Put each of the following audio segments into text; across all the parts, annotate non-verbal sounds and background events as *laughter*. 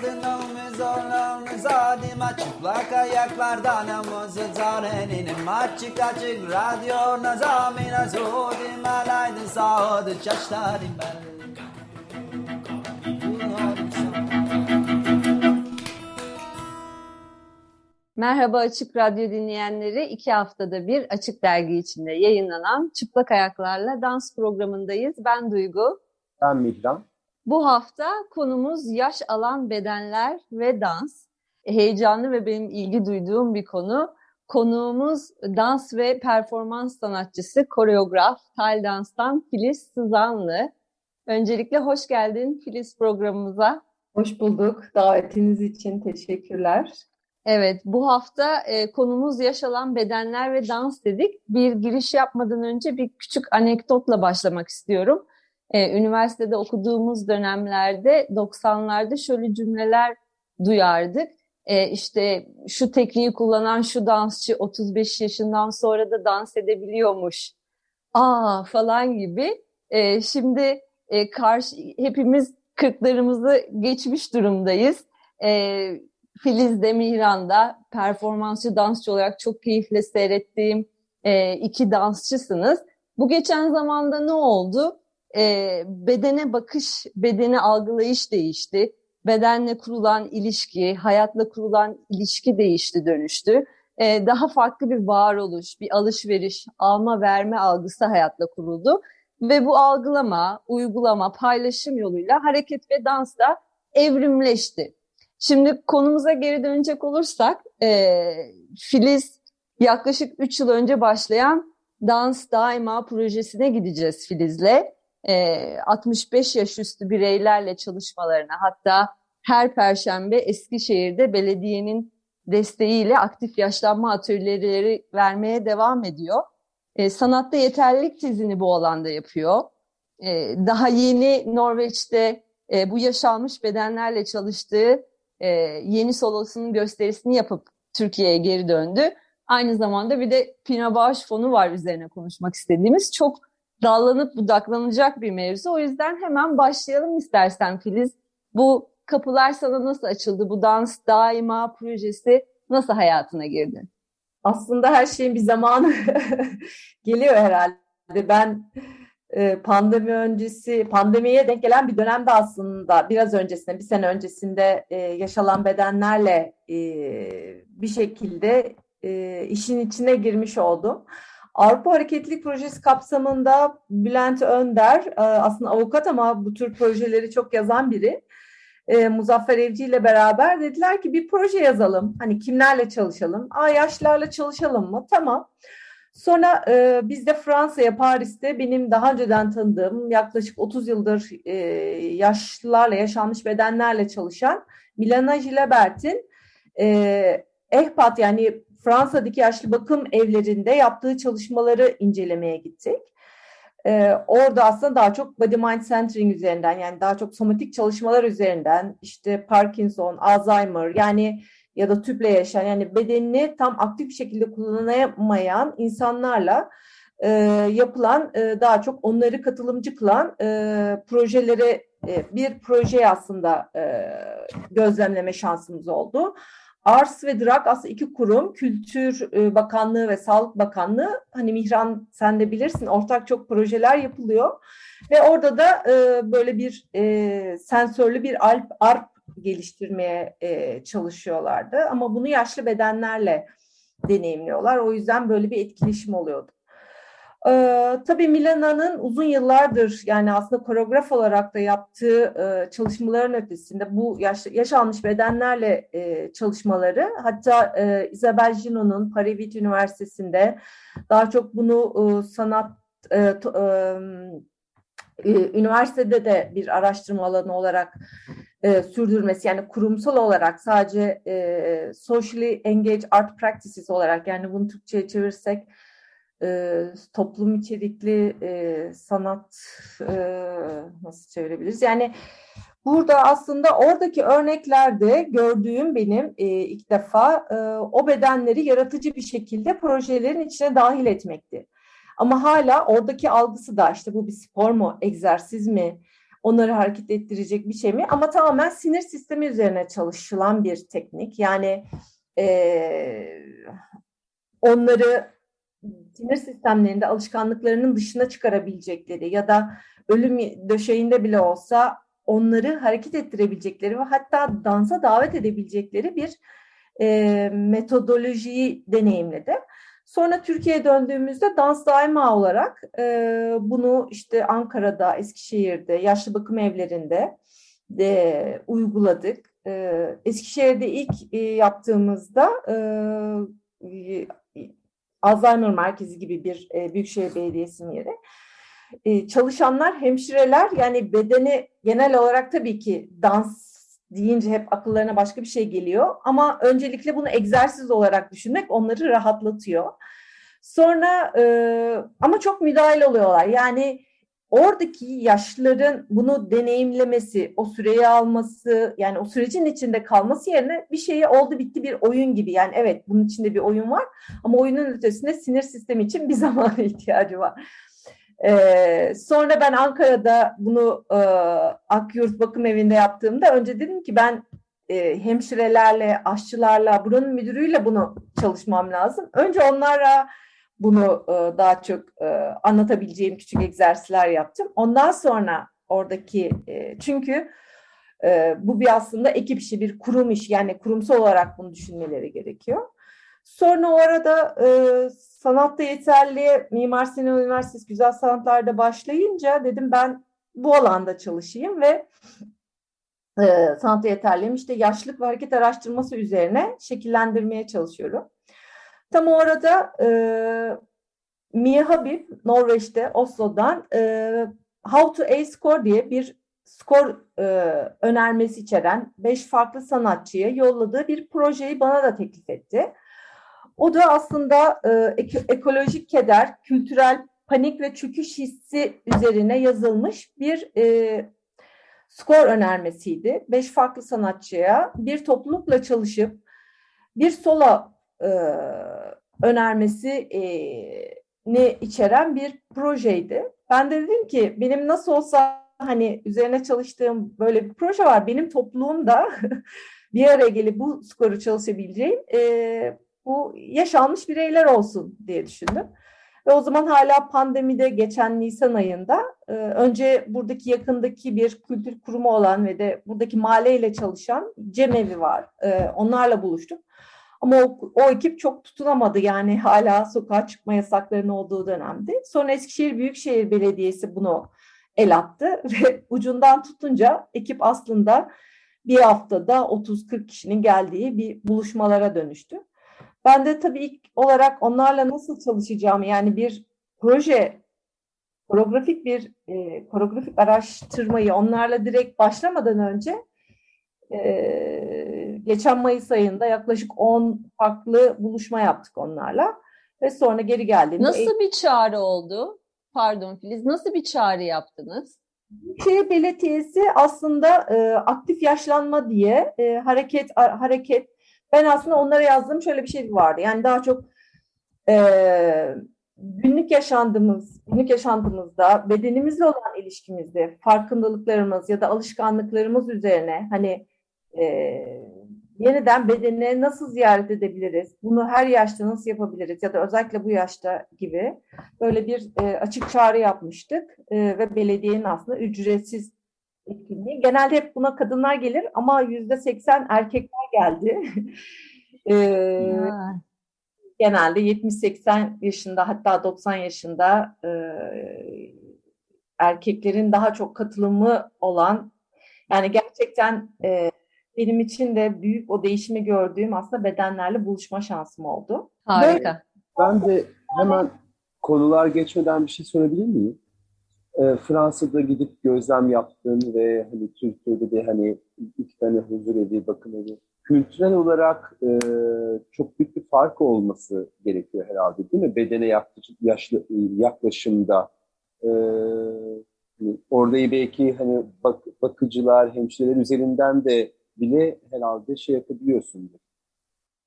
aldın omuz omuz adıma Çıplak ayaklardan omuz zarenin Açık açık radyo nazamina Zudim alaydın sağdı çaşlarım ben Merhaba Açık Radyo dinleyenleri. iki haftada bir Açık Dergi içinde yayınlanan Çıplak Ayaklarla Dans programındayız. Ben Duygu. Ben Mihran. Bu hafta konumuz yaş alan bedenler ve dans. Heyecanlı ve benim ilgi duyduğum bir konu. Konuğumuz dans ve performans sanatçısı, koreograf, Tal Dans'tan Filiz Sızanlı. Öncelikle hoş geldin Filiz programımıza. Hoş bulduk. Davetiniz için teşekkürler. Evet, bu hafta e, konumuz yaşanan bedenler ve dans dedik. Bir giriş yapmadan önce bir küçük anekdotla başlamak istiyorum. E, üniversitede okuduğumuz dönemlerde 90'larda şöyle cümleler duyardık. E, işte şu tekniği kullanan şu dansçı 35 yaşından sonra da dans edebiliyormuş. Aa falan gibi. E, şimdi e, karşı hepimiz kırklarımızı geçmiş durumdayız. E, Filiz de Mihran'da performansçı dansçı olarak çok keyifle seyrettiğim e, iki dansçısınız. Bu geçen zamanda ne oldu? E, bedene bakış, bedeni algılayış değişti. Bedenle kurulan ilişki, hayatla kurulan ilişki değişti, dönüştü. E, daha farklı bir varoluş, bir alışveriş, alma verme algısı hayatla kuruldu. Ve bu algılama, uygulama, paylaşım yoluyla hareket ve dans da evrimleşti. Şimdi konumuza geri dönecek olursak, e, Filiz yaklaşık 3 yıl önce başlayan Dans Daima projesine gideceğiz Filiz'le. E, 65 yaş üstü bireylerle çalışmalarına hatta her perşembe Eskişehir'de belediyenin desteğiyle aktif yaşlanma atölyeleri vermeye devam ediyor. E, sanatta yeterlilik tezini bu alanda yapıyor. E, daha yeni Norveç'te e, bu yaşanmış bedenlerle çalıştığı e, yeni solosunun gösterisini yapıp Türkiye'ye geri döndü. Aynı zamanda bir de Pina Bağış Fonu var üzerine konuşmak istediğimiz. Çok dallanıp budaklanacak bir mevzu. O yüzden hemen başlayalım istersen Filiz. Bu kapılar sana nasıl açıldı? Bu Dans Daima projesi nasıl hayatına girdi? Aslında her şeyin bir zamanı *laughs* geliyor herhalde. Ben e, pandemi öncesi, pandemiye denk gelen bir dönemde aslında biraz öncesinde, bir sene öncesinde e, yaşanan bedenlerle e, bir şekilde işin içine girmiş oldum. Avrupa Hareketlilik Projesi kapsamında Bülent Önder aslında avukat ama bu tür projeleri çok yazan biri. Muzaffer Evci ile beraber dediler ki bir proje yazalım. Hani kimlerle çalışalım? Aa yaşlılarla çalışalım mı? Tamam. Sonra e, biz de Fransa'ya, Paris'te benim daha önceden tanıdığım yaklaşık 30 yıldır e, yaşlılarla, yaşanmış bedenlerle çalışan Milana Gilebert'in e, EHPAD yani Fransa'daki yaşlı bakım evlerinde yaptığı çalışmaları incelemeye gittik. Ee, orada aslında daha çok body mind centering üzerinden yani daha çok somatik çalışmalar üzerinden işte Parkinson, Alzheimer yani ya da tüple yaşayan yani bedenini tam aktif bir şekilde kullanamayan insanlarla e, yapılan e, daha çok onları katılımcı kılan e, projelere e, bir proje aslında e, gözlemleme şansımız oldu. Ars ve Drak aslında iki kurum, Kültür e, Bakanlığı ve Sağlık Bakanlığı. Hani Mihran sen de bilirsin ortak çok projeler yapılıyor. Ve orada da e, böyle bir e, sensörlü bir alp, arp geliştirmeye çalışıyorlardı. Ama bunu yaşlı bedenlerle deneyimliyorlar. O yüzden böyle bir etkileşim oluyordu. Ee, tabii Milana'nın uzun yıllardır yani aslında koreograf olarak da yaptığı e, çalışmaların ötesinde bu yaş, yaş almış bedenlerle e, çalışmaları hatta e, Isabel Gino'nun Paris Üniversitesi'nde daha çok bunu e, sanat e, to, e, e, üniversitede de bir araştırma alanı olarak e, sürdürmesi yani kurumsal olarak sadece e, socially engaged art practices olarak yani bunu Türkçe'ye çevirsek e, toplum içerikli e, sanat e, nasıl çevirebiliriz? Yani burada aslında oradaki örneklerde gördüğüm benim e, ilk defa e, o bedenleri yaratıcı bir şekilde projelerin içine dahil etmekti. Ama hala oradaki algısı da işte bu bir spor mu, egzersiz mi, onları hareket ettirecek bir şey mi? Ama tamamen sinir sistemi üzerine çalışılan bir teknik. Yani e, onları sinir sistemlerinde alışkanlıklarının dışına çıkarabilecekleri ya da ölüm döşeğinde bile olsa onları hareket ettirebilecekleri ve hatta dansa davet edebilecekleri bir e, metodolojiyi deneyimledi. Sonra Türkiye'ye döndüğümüzde dans daima olarak e, bunu işte Ankara'da, Eskişehir'de, yaşlı bakım evlerinde de uyguladık. E, Eskişehir'de ilk e, yaptığımızda e, Alzheimer Merkezi gibi bir e, Büyükşehir Belediyesi'nin yeri. E, çalışanlar, hemşireler yani bedeni genel olarak tabii ki dans deyince hep akıllarına başka bir şey geliyor. Ama öncelikle bunu egzersiz olarak düşünmek onları rahatlatıyor. Sonra e, ama çok müdahale oluyorlar. Yani oradaki yaşlıların bunu deneyimlemesi, o süreyi alması, yani o sürecin içinde kalması yerine bir şeyi oldu bitti bir oyun gibi. Yani evet bunun içinde bir oyun var ama oyunun ötesinde sinir sistemi için bir *laughs* zamana ihtiyacı var. Ee, sonra ben Ankara'da bunu e, Akyurt Bakım Evi'nde yaptığımda önce dedim ki ben e, hemşirelerle, aşçılarla, buranın müdürüyle bunu çalışmam lazım. Önce onlara bunu e, daha çok e, anlatabileceğim küçük egzersizler yaptım. Ondan sonra oradaki e, çünkü bu bir aslında ekip işi, bir kurum iş yani kurumsal olarak bunu düşünmeleri gerekiyor. Sonra orada e, sanatta yeterli Mimar Sinan Üniversitesi Güzel Sanatlar'da başlayınca dedim ben bu alanda çalışayım ve e, sanatta yeterliyim. İşte yaşlılık ve hareket araştırması üzerine şekillendirmeye çalışıyorum. Tam orada e, Mia Habib Norveç'te Oslo'dan e, How to A Score diye bir skor e, önermesi içeren beş farklı sanatçıya yolladığı bir projeyi bana da teklif etti. O da aslında e, ekolojik keder, kültürel panik ve çöküş hissi üzerine yazılmış bir e, skor önermesiydi. Beş farklı sanatçıya bir toplulukla çalışıp bir sola e, önermesi e, ne içeren bir projeydi. Ben de dedim ki benim nasıl olsa hani üzerine çalıştığım böyle bir proje var. Benim topluluğumda *laughs* bir araya gelip bu skoru çalışabileceğim e, bu yaşanmış bireyler olsun diye düşündüm. Ve o zaman hala pandemide geçen Nisan ayında e, önce buradaki yakındaki bir kültür kurumu olan ve de buradaki mahalleyle çalışan Cemevi var. E, onlarla buluştuk. Ama o, o ekip çok tutunamadı yani hala sokağa çıkma yasaklarının olduğu dönemde. Sonra Eskişehir Büyükşehir Belediyesi bunu el attı *laughs* ve ucundan tutunca ekip aslında bir haftada 30-40 kişinin geldiği bir buluşmalara dönüştü. Ben de tabii ilk olarak onlarla nasıl çalışacağım yani bir proje koreografik bir e, koreografik araştırmayı onlarla direkt başlamadan önce e, geçen Mayıs ayında yaklaşık 10 farklı buluşma yaptık onlarla ve sonra geri geldiğimde... Nasıl bir çağrı oldu? Pardon Filiz, nasıl bir çağrı yaptınız? Şehir Belediyesi aslında e, aktif yaşlanma diye e, hareket hareket ben aslında onlara yazdığım şöyle bir şey vardı. Yani daha çok e, günlük yaşantımız, günlük yaşantımızda bedenimizle olan ilişkimizde farkındalıklarımız ya da alışkanlıklarımız üzerine hani e, yeniden bedeni nasıl ziyaret edebiliriz? Bunu her yaşta nasıl yapabiliriz? Ya da özellikle bu yaşta gibi böyle bir e, açık çağrı yapmıştık e, ve belediyenin aslında ücretsiz etkinliği. Genelde hep buna kadınlar gelir ama yüzde seksen erkekler geldi. *laughs* ee, genelde 70-80 yaşında hatta 90 yaşında e, erkeklerin daha çok katılımı olan yani gerçekten e, benim için de büyük o değişimi gördüğüm aslında bedenlerle buluşma şansım oldu. Harika. Ben de hemen konular geçmeden bir şey sorabilir miyim? e, Fransa'da gidip gözlem yaptığını ve hani Türkiye'de de hani iki tane huzur evi, bakım evi kültürel olarak e, çok büyük bir fark olması gerekiyor herhalde değil mi? Bedene yaşlı, yaklaşımda. E, hani orada belki hani bak, bakıcılar, hemşireler üzerinden de bile herhalde şey yapabiliyorsundur.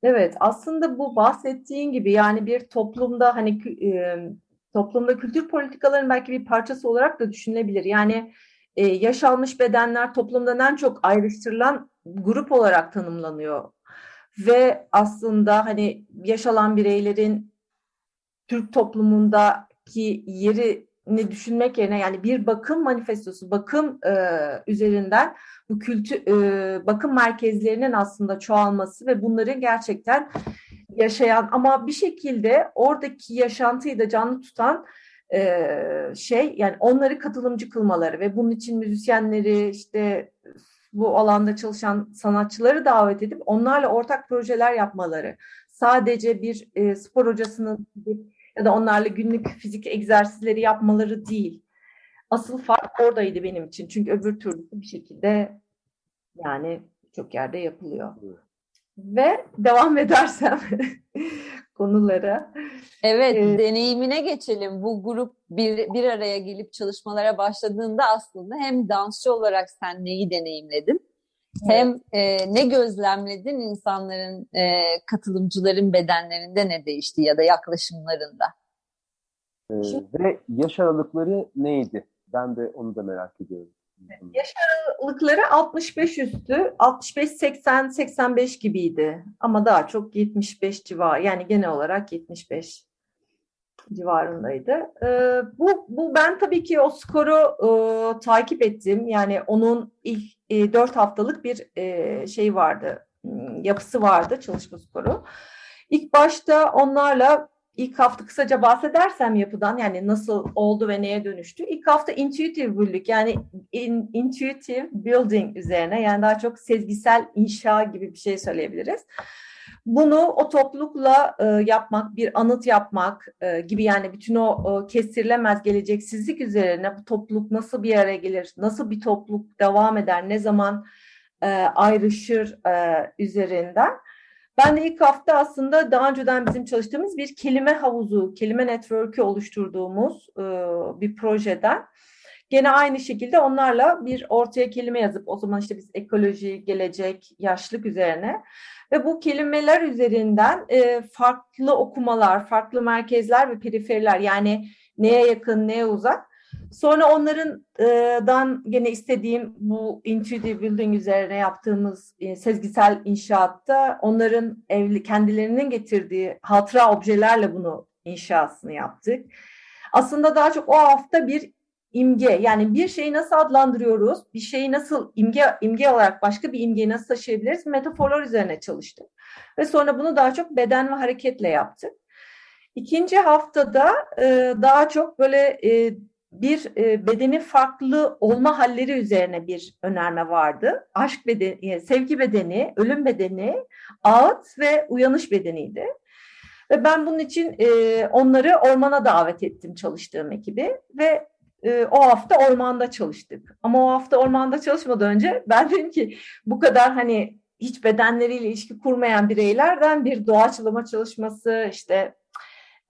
Evet, aslında bu bahsettiğin gibi yani bir toplumda hani e, toplumda kültür politikalarının belki bir parçası olarak da düşünülebilir. Yani e, yaş almış bedenler toplumdan en çok ayrıştırılan grup olarak tanımlanıyor. Ve aslında hani yaş alan bireylerin Türk toplumundaki yerini düşünmek yerine yani bir bakım manifestosu, bakım e, üzerinden bu kültü e, bakım merkezlerinin aslında çoğalması ve bunların gerçekten yaşayan ama bir şekilde oradaki yaşantıyı da canlı tutan e, şey yani onları katılımcı kılmaları ve bunun için müzisyenleri işte bu alanda çalışan sanatçıları davet edip onlarla ortak projeler yapmaları. Sadece bir e, spor hocasının ya da onlarla günlük fizik egzersizleri yapmaları değil. Asıl fark oradaydı benim için. Çünkü öbür türlü bir şekilde yani çok yerde yapılıyor. Ve devam edersem *laughs* konulara. Evet, ee, deneyimine geçelim. Bu grup bir, bir araya gelip çalışmalara başladığında aslında hem dansçı olarak sen neyi deneyimledin? Evet. Hem e, ne gözlemledin insanların, e, katılımcıların bedenlerinde ne değişti ya da yaklaşımlarında? Ee, ve yaş aralıkları neydi? Ben de onu da merak ediyorum. Yaş aralıkları 65 üstü, 65-80-85 gibiydi. Ama daha çok 75 civar, yani genel olarak 75 civarındaydı. Ee, bu, bu ben tabii ki o skoru e, takip ettim. Yani onun ilk e, 4 haftalık bir e, şey vardı, yapısı vardı çalışma skoru. İlk başta onlarla İlk hafta kısaca bahsedersem yapıdan yani nasıl oldu ve neye dönüştü. İlk hafta intuitive building yani in, intuitive building üzerine yani daha çok sezgisel inşa gibi bir şey söyleyebiliriz. Bunu o toplulukla e, yapmak, bir anıt yapmak e, gibi yani bütün o e, kestirilemez geleceksizlik üzerine bu topluluk nasıl bir araya gelir, nasıl bir topluluk devam eder, ne zaman e, ayrışır e, üzerinden. Ben de ilk hafta aslında daha önceden bizim çalıştığımız bir kelime havuzu, kelime network'ü oluşturduğumuz e, bir projeden. Gene aynı şekilde onlarla bir ortaya kelime yazıp o zaman işte biz ekoloji, gelecek, yaşlık üzerine ve bu kelimeler üzerinden e, farklı okumalar, farklı merkezler ve periferiler yani neye yakın, neye uzak Sonra onlardan gene istediğim bu intuitive building üzerine yaptığımız e, sezgisel inşaatta onların evli kendilerinin getirdiği hatıra objelerle bunu inşasını yaptık. Aslında daha çok o hafta bir imge yani bir şeyi nasıl adlandırıyoruz, bir şeyi nasıl imge imge olarak başka bir imgeyi nasıl taşıyabiliriz metaforlar üzerine çalıştık. Ve sonra bunu daha çok beden ve hareketle yaptık. İkinci haftada e, daha çok böyle e, bir e, bedeni farklı olma halleri üzerine bir önerme vardı. Aşk bedeni, e, sevgi bedeni, ölüm bedeni, ağıt ve uyanış bedeniydi. Ve ben bunun için e, onları ormana davet ettim çalıştığım ekibi ve e, o hafta ormanda çalıştık. Ama o hafta ormanda çalışmadan önce *laughs* ben dedim ki bu kadar hani hiç bedenleriyle ilişki kurmayan bireylerden bir doğaçlama çalışması işte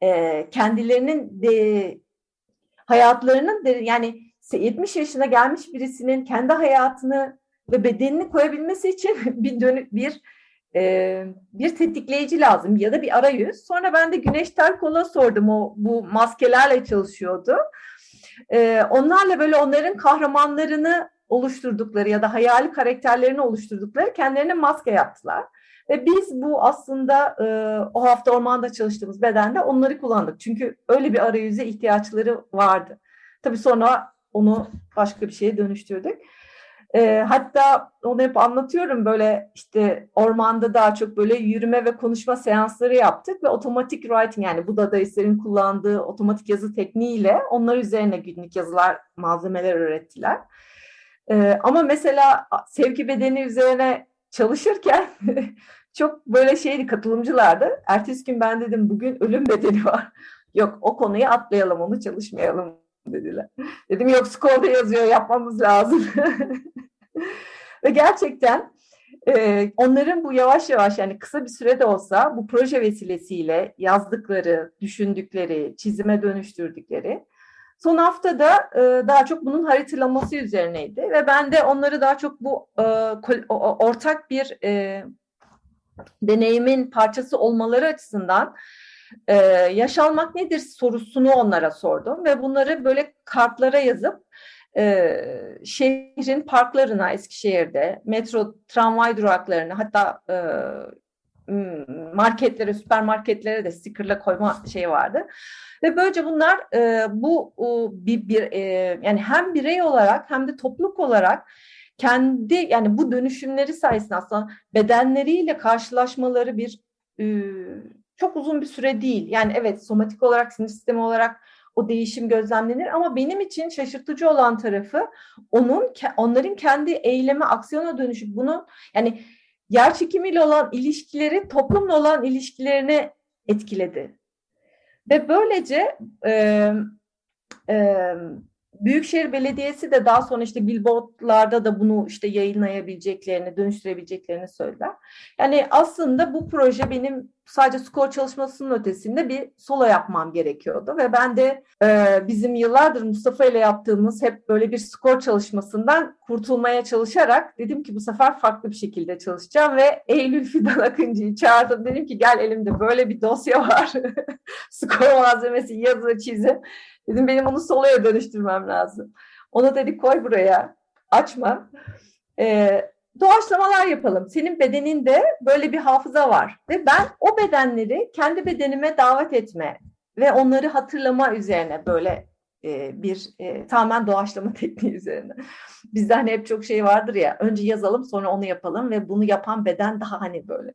e, kendilerinin de hayatlarının yani 70 yaşına gelmiş birisinin kendi hayatını ve bedenini koyabilmesi için *laughs* bir dönük bir e, bir tetikleyici lazım ya da bir arayüz. Sonra ben de Güneş Terkol'a sordum o bu maskelerle çalışıyordu. E, onlarla böyle onların kahramanlarını oluşturdukları ya da hayali karakterlerini oluşturdukları kendilerine maske yaptılar. Ve biz bu aslında e, o hafta ormanda çalıştığımız bedende onları kullandık. Çünkü öyle bir arayüze ihtiyaçları vardı. Tabii sonra onu başka bir şeye dönüştürdük. E, hatta onu hep anlatıyorum böyle işte ormanda daha çok böyle yürüme ve konuşma seansları yaptık ve otomatik writing yani bu dadaistlerin kullandığı otomatik yazı tekniğiyle onlar üzerine günlük yazılar, malzemeler öğrettiler. E, ama mesela sevgi bedeni üzerine çalışırken *laughs* çok böyle şeydi katılımcılardı. Ertesi gün ben dedim bugün ölüm bedeli var. *laughs* Yok o konuyu atlayalım onu çalışmayalım *laughs* dediler. Dedim yok skolda yazıyor yapmamız lazım. Ve gerçekten e, onların bu yavaş yavaş yani kısa bir sürede olsa bu proje vesilesiyle yazdıkları, düşündükleri, çizime dönüştürdükleri. Son haftada e, daha çok bunun haritalaması üzerineydi ve ben de onları daha çok bu e, ortak bir e, deneyimin parçası olmaları açısından e, yaşalmak nedir? sorusunu onlara sordum ve bunları böyle kartlara yazıp e, şehrin parklarına Eskişehir'de, metro tramvay duraklarına hatta e, marketlere, süpermarketlere de stickerla koyma şey vardı. Ve böylece bunlar e, bu o, bir, bir e, yani hem birey olarak hem de topluluk olarak kendi yani bu dönüşümleri sayesinde aslında bedenleriyle karşılaşmaları bir e, çok uzun bir süre değil. Yani evet somatik olarak sinir sistemi olarak o değişim gözlemlenir ama benim için şaşırtıcı olan tarafı onun onların kendi eyleme aksiyona dönüşüp bunu yani yer çekimiyle olan ilişkileri toplumla olan ilişkilerine etkiledi. Ve böylece e, e, Büyükşehir Belediyesi de daha sonra işte billboardlarda da bunu işte yayınlayabileceklerini, dönüştürebileceklerini söylediler. Yani aslında bu proje benim sadece skor çalışmasının ötesinde bir solo yapmam gerekiyordu ve ben de e, bizim yıllardır Mustafa ile yaptığımız hep böyle bir skor çalışmasından kurtulmaya çalışarak dedim ki bu sefer farklı bir şekilde çalışacağım ve Eylül Fidan Akıncı'yı çağırdım. Dedim ki gel elimde böyle bir dosya var. *laughs* skor malzemesi yazı çizim. Dedim benim onu soloya dönüştürmem lazım. Ona dedi koy buraya açma. Ee, doğaçlamalar yapalım. Senin bedeninde böyle bir hafıza var. Ve ben o bedenleri kendi bedenime davet etme ve onları hatırlama üzerine böyle e, bir e, tamamen doğaçlama *laughs* tekniği üzerine. Bizde hani hep çok şey vardır ya önce yazalım sonra onu yapalım ve bunu yapan beden daha hani böyle.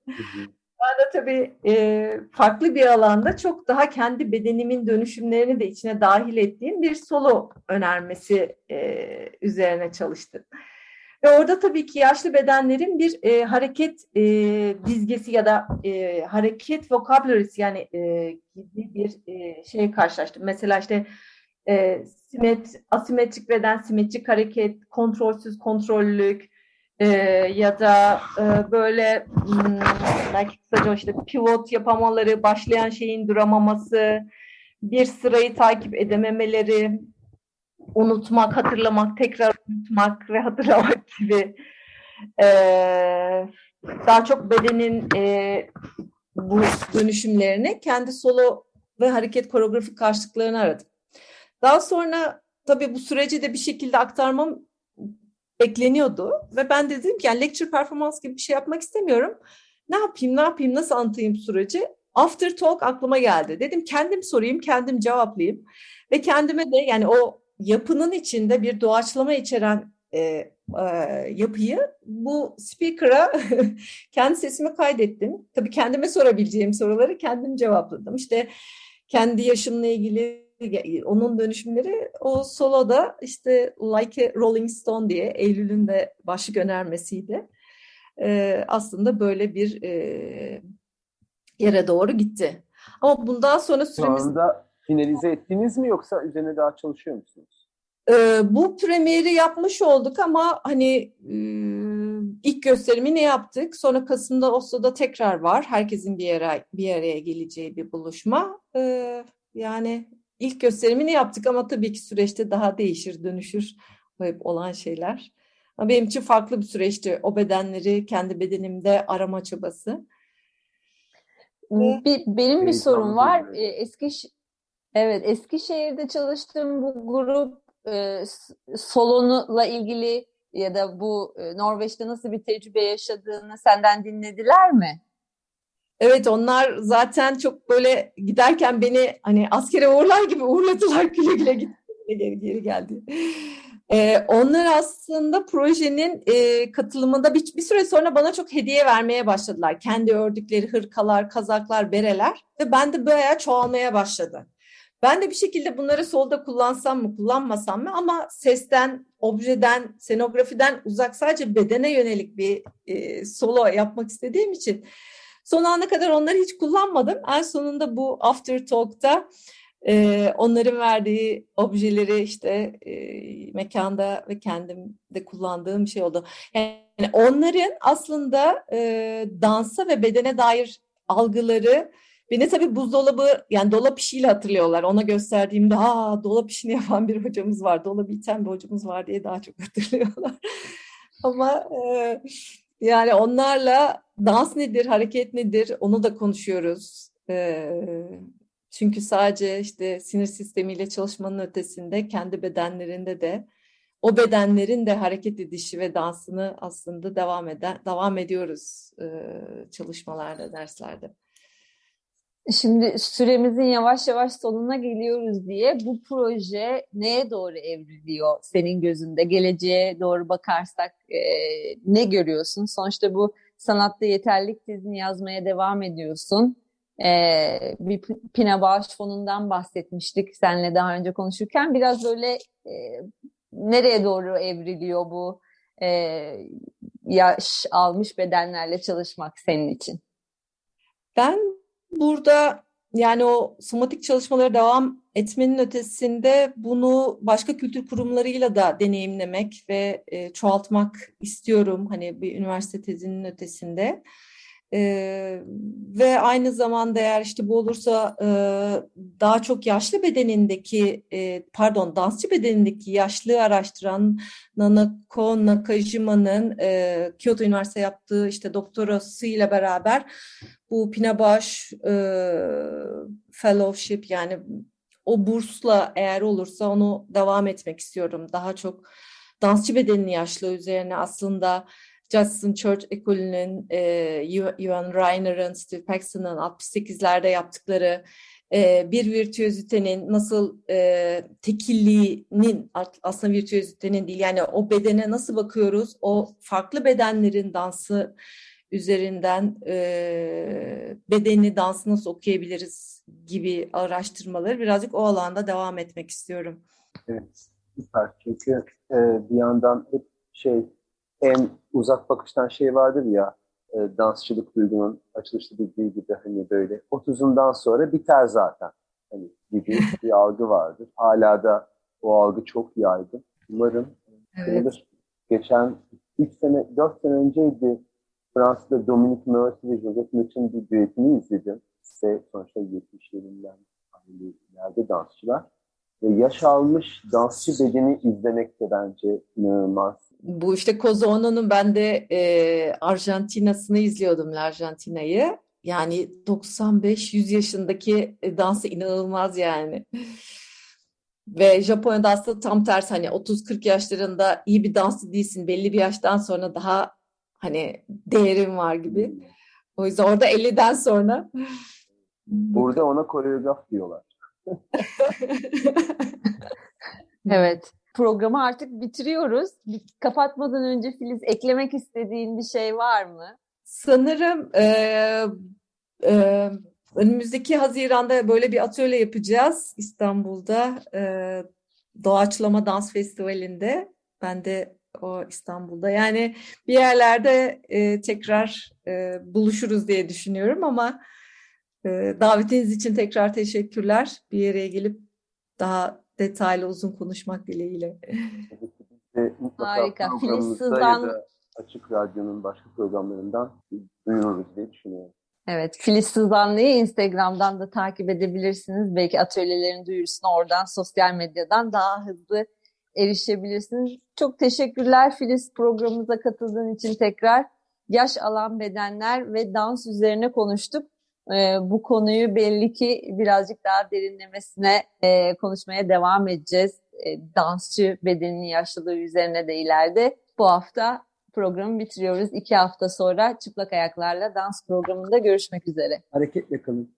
Ben de tabii e, farklı bir alanda çok daha kendi bedenimin dönüşümlerini de içine dahil ettiğim bir solo önermesi e, üzerine çalıştım. Ve orada tabii ki yaşlı bedenlerin bir e, hareket e, dizgesi ya da e, hareket vocabulary'si yani e, gibi bir e, şey karşılaştım. Mesela işte e, simet, asimetrik beden, simetrik hareket, kontrolsüz kontrollülük, e, ya da e, böyle hmm, belki kısaca işte pivot yapamaları, başlayan şeyin duramaması, bir sırayı takip edememeleri, unutmak, hatırlamak, tekrar unutmak ve hatırlamak *laughs* gibi e, daha çok bedenin e, bu dönüşümlerini kendi solo ve hareket koreografik karşılıklarını aradım. Daha sonra tabii bu süreci de bir şekilde aktarmam bekleniyordu ve ben dedim ki yani lecture performans gibi bir şey yapmak istemiyorum. Ne yapayım, ne yapayım, nasıl anlatayım süreci? After talk aklıma geldi. Dedim kendim sorayım, kendim cevaplayayım. Ve kendime de yani o yapının içinde bir doğaçlama içeren e, e, yapıyı bu speaker'a *laughs* kendi sesimi kaydettim. Tabii kendime sorabileceğim soruları kendim cevapladım. İşte kendi yaşımla ilgili onun dönüşümleri o soloda işte Like a Rolling Stone diye Eylül'ün de başlık önermesiydi. Ee, aslında böyle bir e, yere doğru gitti. Ama bundan sonra süremiz... Şu anda finalize ettiniz mi yoksa üzerine daha çalışıyor musunuz? Ee, bu premieri yapmış olduk ama hani e, ilk gösterimini yaptık. Sonra Kasım'da Oslo'da tekrar var. Herkesin bir yere bir araya geleceği bir buluşma. Ee, yani ilk gösterimini yaptık ama tabii ki süreçte daha değişir, dönüşür. Bu hep olan şeyler. Ama benim için farklı bir süreçti. O bedenleri kendi bedenimde arama çabası. Bir, benim bir sorum var. Ee, eski Evet, Eskişehir'de çalıştığım bu grup e, solonla ilgili ya da bu e, Norveç'te nasıl bir tecrübe yaşadığını senden dinlediler mi? Evet onlar zaten çok böyle giderken beni hani askere uğurlar gibi uğurladılar *laughs* güle güle gitti geri, geri geldi. Ee, onlar aslında projenin e, katılımında bir, bir süre sonra bana çok hediye vermeye başladılar. Kendi ördükleri hırkalar, kazaklar, bereler ve ben de bayağı çoğalmaya başladı. Ben de bir şekilde bunları solda kullansam mı, kullanmasam mı ama sesten, objeden, senografiden uzak sadece bedene yönelik bir e, solo yapmak istediğim için Son ana kadar onları hiç kullanmadım. En sonunda bu After Talk'ta e, onların verdiği objeleri işte e, mekanda ve kendim de kullandığım şey oldu. Yani onların aslında e, dansa ve bedene dair algıları Beni tabii buzdolabı yani dolap işiyle hatırlıyorlar. Ona gösterdiğimde aa dolap işini yapan bir hocamız var, dolabı iten bir hocamız var diye daha çok *laughs* hatırlıyorlar. Ama e, yani onlarla dans nedir, hareket nedir onu da konuşuyoruz. Ee, çünkü sadece işte sinir sistemiyle çalışmanın ötesinde kendi bedenlerinde de o bedenlerin de hareket edişi ve dansını aslında devam eden devam ediyoruz e, çalışmalarda, derslerde. Şimdi süremizin yavaş yavaş sonuna geliyoruz diye bu proje neye doğru evriliyor senin gözünde? Geleceğe doğru bakarsak e, ne görüyorsun? Sonuçta bu sanatta yeterlik tezini yazmaya devam ediyorsun. E, bir Pina Bağış Fonu'ndan bahsetmiştik seninle daha önce konuşurken. Biraz böyle e, nereye doğru evriliyor bu e, yaş almış bedenlerle çalışmak senin için? Ben burada yani o somatik çalışmalara devam etmenin ötesinde bunu başka kültür kurumlarıyla da deneyimlemek ve e, çoğaltmak istiyorum. Hani bir üniversite tezinin ötesinde. Ee, ve aynı zamanda eğer işte bu olursa e, daha çok yaşlı bedenindeki e, pardon dansçı bedenindeki yaşlılığı araştıran Nanako Nakajima'nın e, Kyoto Üniversitesi yaptığı işte doktorası ile beraber bu Pinabaş e, Fellowship yani o bursla eğer olursa onu devam etmek istiyorum. Daha çok dansçı bedeninin yaşlı üzerine aslında Justin Church ekolünün, e, Ewan Reiner'ın, Steve Paxton'ın 68'lerde yaptıkları e, bir virtüözitenin nasıl e, tekilliğinin aslında virtüözitenin değil yani o bedene nasıl bakıyoruz o farklı bedenlerin dansı üzerinden e, bedeni dansı nasıl okuyabiliriz gibi araştırmaları birazcık o alanda devam etmek istiyorum. Evet, süper. Çünkü e, bir yandan hep şey en uzak bakıştan şey vardır ya e, dansçılık duygunun açılışta dediği gibi hani böyle 30'undan sonra biter zaten hani gibi *laughs* bir algı vardır. Hala da o algı çok yaygın. Umarım kırılır. Evet. Geçen 3 sene, 4 sene önceydi Fransa'da Dominique Mercy ve Joseph Mitchell'ın bir düetini izledim. İşte sonuçta 70'lerinden ileride dansçılar. Ve yaş almış dansçı bedeni izlemek de bence inanılmaz bu işte Cozono'nun ben de e, Arjantina'sını izliyordum Arjantina'yı. Yani 95-100 yaşındaki e, dansı inanılmaz yani. Ve Japonya'da aslında tam tersi hani 30-40 yaşlarında iyi bir dansçı değilsin. Belli bir yaştan sonra daha hani değerin var gibi. O yüzden orada 50'den sonra. Burada ona koreograf diyorlar. *laughs* evet programı artık bitiriyoruz. Kapatmadan önce Filiz eklemek istediğin bir şey var mı? Sanırım e, e, önümüzdeki Haziran'da böyle bir atölye yapacağız İstanbul'da. E, Doğaçlama Dans Festivali'nde. Ben de o İstanbul'da. Yani bir yerlerde e, tekrar e, buluşuruz diye düşünüyorum ama e, davetiniz için tekrar teşekkürler. Bir yere gelip daha detaylı uzun konuşmak dileğiyle. Harika. Filiz Sızan... Açık Radyo'nun başka programlarından duyururuz diye düşünüyorum. Evet, Filiz Sızanlı'yı Instagram'dan da takip edebilirsiniz. Belki atölyelerin duyurusuna oradan sosyal medyadan daha hızlı erişebilirsiniz. Çok teşekkürler Filiz programımıza katıldığın için tekrar. Yaş alan bedenler ve dans üzerine konuştuk e, bu konuyu belli ki birazcık daha derinlemesine e, konuşmaya devam edeceğiz. E, dansçı bedeninin yaşlılığı üzerine de ileride. Bu hafta programı bitiriyoruz. İki hafta sonra çıplak ayaklarla dans programında görüşmek üzere. Hareketle kalın.